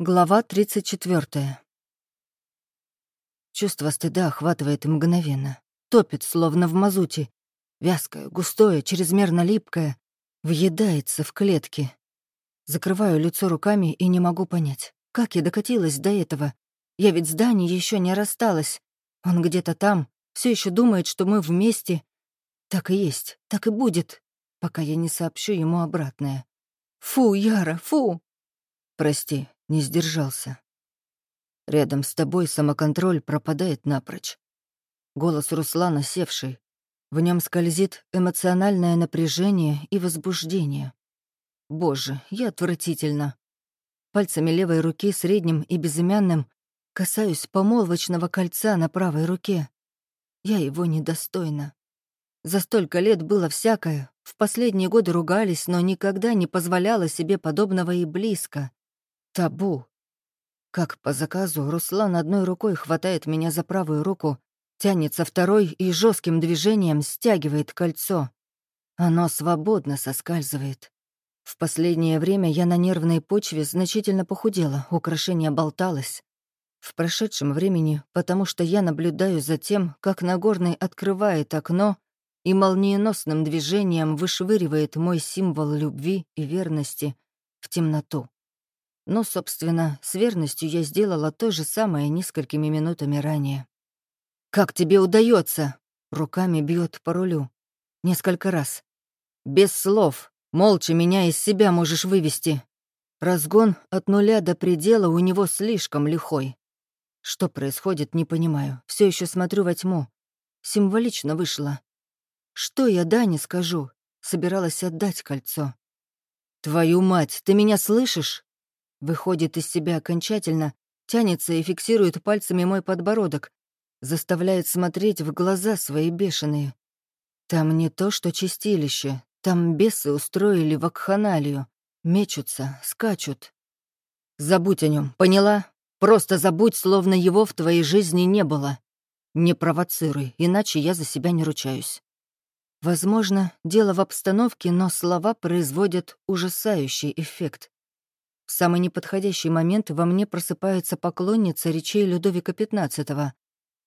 Глава 34. Чувство стыда охватывает мгновенно. Топит, словно в мазуте. Вязкое, густое, чрезмерно липкое. Въедается в клетки. Закрываю лицо руками и не могу понять, как я докатилась до этого. Я ведь с Дани еще не рассталась. Он где-то там, все еще думает, что мы вместе. Так и есть, так и будет, пока я не сообщу ему обратное. Фу, Яра, фу! Прости, не сдержался. Рядом с тобой самоконтроль пропадает напрочь. Голос Руслана севший. В нем скользит эмоциональное напряжение и возбуждение. Боже, я отвратительно. Пальцами левой руки, средним и безымянным, касаюсь помолвочного кольца на правой руке. Я его недостойна. За столько лет было всякое. В последние годы ругались, но никогда не позволяла себе подобного и близко. Табу. Как по заказу, Руслан одной рукой хватает меня за правую руку, тянется второй и жестким движением стягивает кольцо. Оно свободно соскальзывает. В последнее время я на нервной почве значительно похудела, украшение болталось. В прошедшем времени, потому что я наблюдаю за тем, как Нагорный открывает окно и молниеносным движением вышвыривает мой символ любви и верности в темноту. Но, собственно, с верностью я сделала то же самое несколькими минутами ранее. «Как тебе удается? Руками бьет по рулю. Несколько раз. Без слов. Молча меня из себя можешь вывести. Разгон от нуля до предела у него слишком лихой. Что происходит, не понимаю. Все еще смотрю во тьму. Символично вышло. Что я Дане скажу? Собиралась отдать кольцо. «Твою мать, ты меня слышишь?» Выходит из себя окончательно, тянется и фиксирует пальцами мой подбородок, заставляет смотреть в глаза свои бешеные. Там не то, что чистилище, там бесы устроили вакханалию, мечутся, скачут. Забудь о нем, поняла? Просто забудь, словно его в твоей жизни не было. Не провоцируй, иначе я за себя не ручаюсь. Возможно, дело в обстановке, но слова производят ужасающий эффект. В самый неподходящий момент во мне просыпается поклонница речей Людовика XV.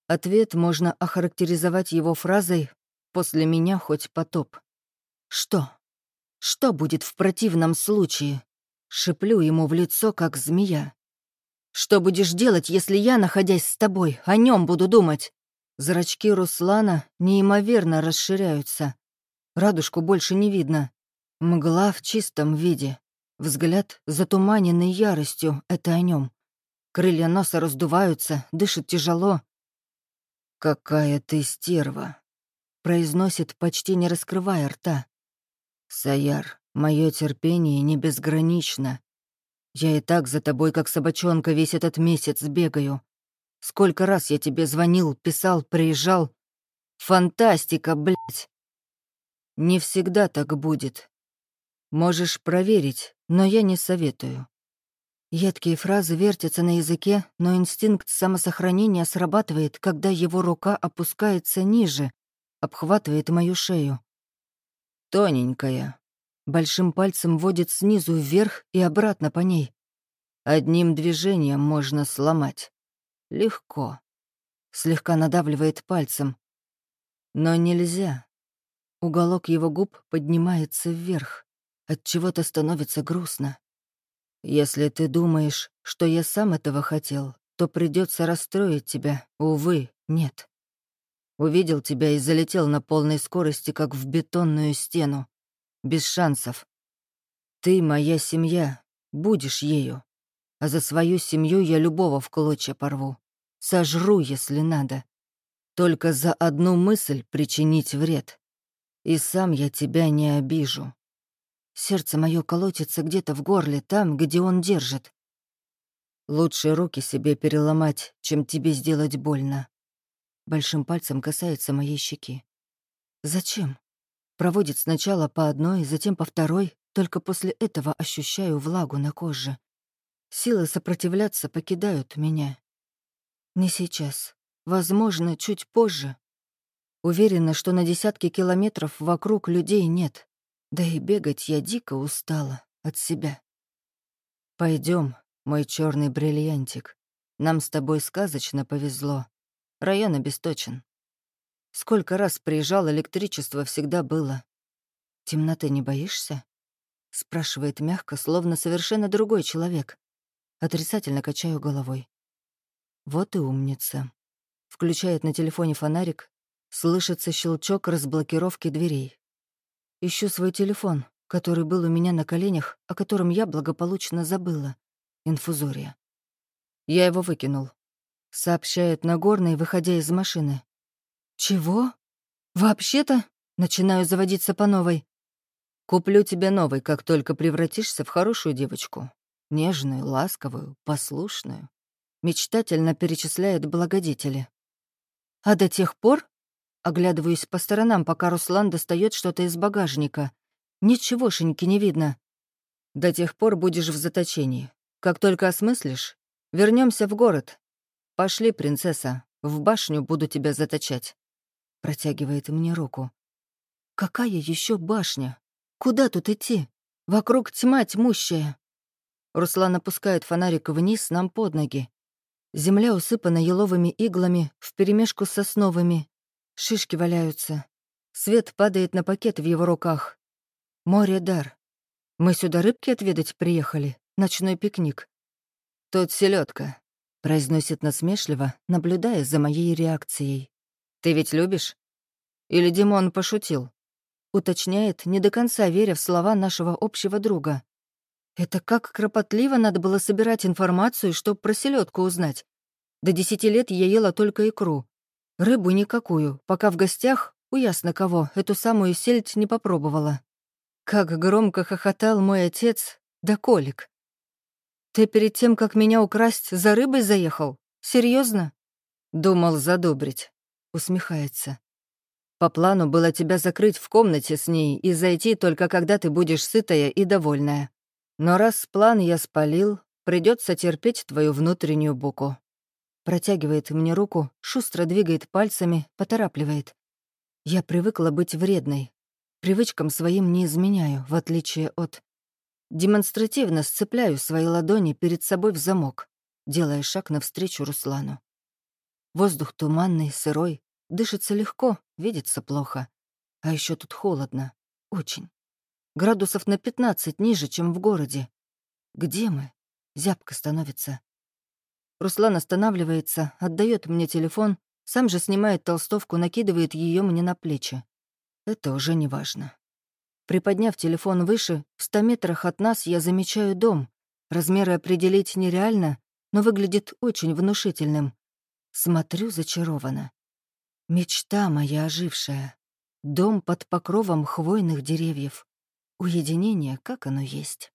Ответ можно охарактеризовать его фразой «после меня хоть потоп». Что? Что будет в противном случае? Шиплю ему в лицо, как змея. Что будешь делать, если я, находясь с тобой, о нем буду думать? Зрачки Руслана неимоверно расширяются. Радужку больше не видно. Мгла в чистом виде. Взгляд, затуманенный яростью, это о нем. Крылья носа раздуваются, дышит тяжело. «Какая ты стерва!» — произносит, почти не раскрывая рта. «Саяр, мое терпение не безгранично. Я и так за тобой, как собачонка, весь этот месяц бегаю. Сколько раз я тебе звонил, писал, приезжал. Фантастика, блядь! Не всегда так будет. Можешь проверить, но я не советую. Едкие фразы вертятся на языке, но инстинкт самосохранения срабатывает, когда его рука опускается ниже, обхватывает мою шею. Тоненькая. Большим пальцем водит снизу вверх и обратно по ней. Одним движением можно сломать. Легко. Слегка надавливает пальцем. Но нельзя. Уголок его губ поднимается вверх. От чего-то становится грустно. Если ты думаешь, что я сам этого хотел, то придется расстроить тебя. Увы, нет. Увидел тебя и залетел на полной скорости, как в бетонную стену. Без шансов. Ты моя семья, будешь ею. А за свою семью я любого в клочья порву. Сожру, если надо. Только за одну мысль причинить вред. И сам я тебя не обижу. Сердце мое колотится где-то в горле, там, где он держит. Лучше руки себе переломать, чем тебе сделать больно. Большим пальцем касается моей щеки. Зачем? Проводит сначала по одной, затем по второй, только после этого ощущаю влагу на коже. Силы сопротивляться покидают меня. Не сейчас. Возможно, чуть позже. Уверена, что на десятки километров вокруг людей нет. Да и бегать я дико устала от себя. Пойдем, Мой черный бриллиантик. Нам с тобой сказочно повезло. Район обесточен. Сколько раз приезжал, электричество всегда было. Темноты не боишься? Спрашивает мягко, словно совершенно другой человек. Отрицательно качаю головой. Вот и умница. Включает на телефоне фонарик. Слышится щелчок разблокировки дверей. Ищу свой телефон, который был у меня на коленях, о котором я благополучно забыла. Инфузория. Я его выкинул. Сообщает Нагорный, выходя из машины. «Чего? Вообще-то?» Начинаю заводиться по новой. «Куплю тебе новый, как только превратишься в хорошую девочку. Нежную, ласковую, послушную». Мечтательно перечисляет благодетели. «А до тех пор?» Оглядываюсь по сторонам, пока Руслан достает что-то из багажника. Ничегошеньки не видно. До тех пор будешь в заточении. Как только осмыслишь, вернемся в город. Пошли, принцесса, в башню буду тебя заточать. Протягивает мне руку. Какая еще башня? Куда тут идти? Вокруг тьма тьмущая. Руслан опускает фонарик вниз нам под ноги. Земля усыпана еловыми иглами вперемешку с сосновыми. Шишки валяются. Свет падает на пакет в его руках. Море дар. Мы сюда рыбки отведать приехали. Ночной пикник. Тут селедка, произносит насмешливо, наблюдая за моей реакцией. Ты ведь любишь? Или Димон пошутил? Уточняет, не до конца веря в слова нашего общего друга. Это как кропотливо надо было собирать информацию, чтобы про селедку узнать. До десяти лет я ела только икру. Рыбу никакую, пока в гостях, у ясно кого, эту самую сельдь не попробовала. Как громко хохотал мой отец, да Колик. «Ты перед тем, как меня украсть, за рыбой заехал? Серьезно? «Думал задобрить», — усмехается. «По плану было тебя закрыть в комнате с ней и зайти только когда ты будешь сытая и довольная. Но раз план я спалил, придется терпеть твою внутреннюю буку». Протягивает мне руку, шустро двигает пальцами, поторапливает. Я привыкла быть вредной, Привычкам своим не изменяю, в отличие от... Демонстративно сцепляю свои ладони перед собой в замок, делая шаг навстречу Руслану. Воздух туманный, сырой, дышится легко, видится плохо. А еще тут холодно. Очень. Градусов на 15 ниже, чем в городе. Где мы? Зябко становится. Руслан останавливается, отдает мне телефон, сам же снимает толстовку, накидывает ее мне на плечи. Это уже не важно. Приподняв телефон выше, в ста метрах от нас я замечаю дом. Размеры определить нереально, но выглядит очень внушительным. Смотрю зачарованно. Мечта моя ожившая. Дом под покровом хвойных деревьев. Уединение, как оно есть.